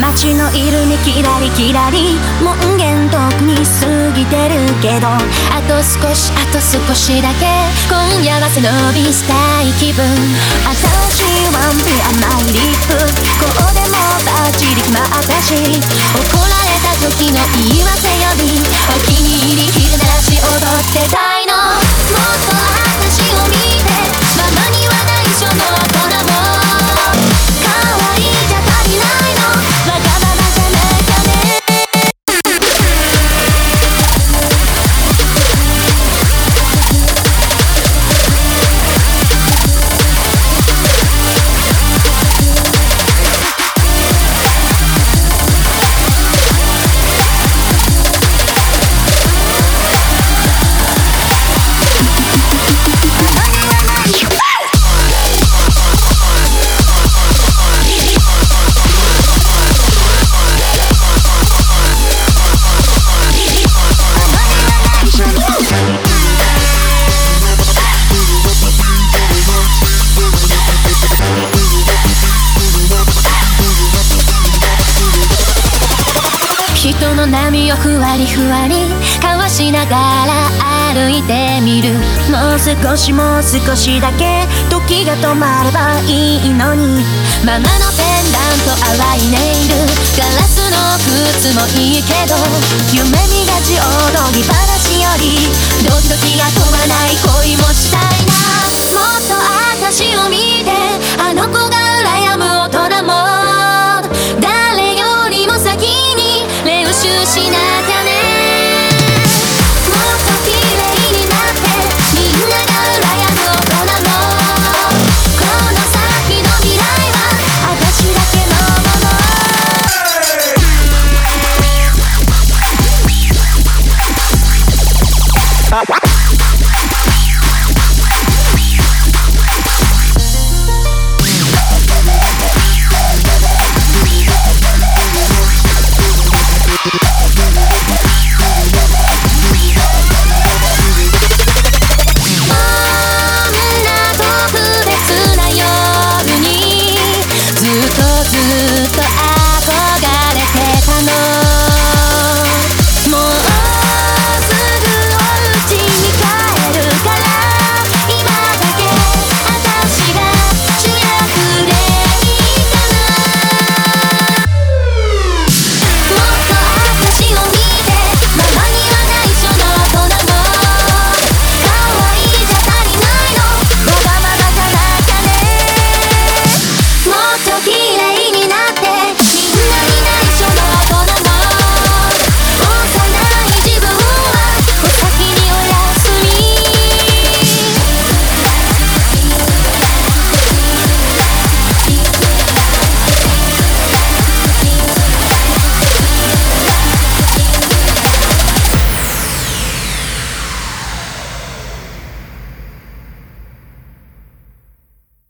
街のイルミキラリキラリ門限遠くに過ぎてるけどあと少しあと少しだけ今夜は背伸びしたい気分。新しいワンピ甘いリップこうでもバッチリ決まったし潮の波をふわりふわりかわしながら歩いてみる。もう少しもう少しだけ時が止まればいいのに。ママのペンダント淡いネイル。ガラスの靴もいいけど。夢見がちおとぎ話よりドキドキ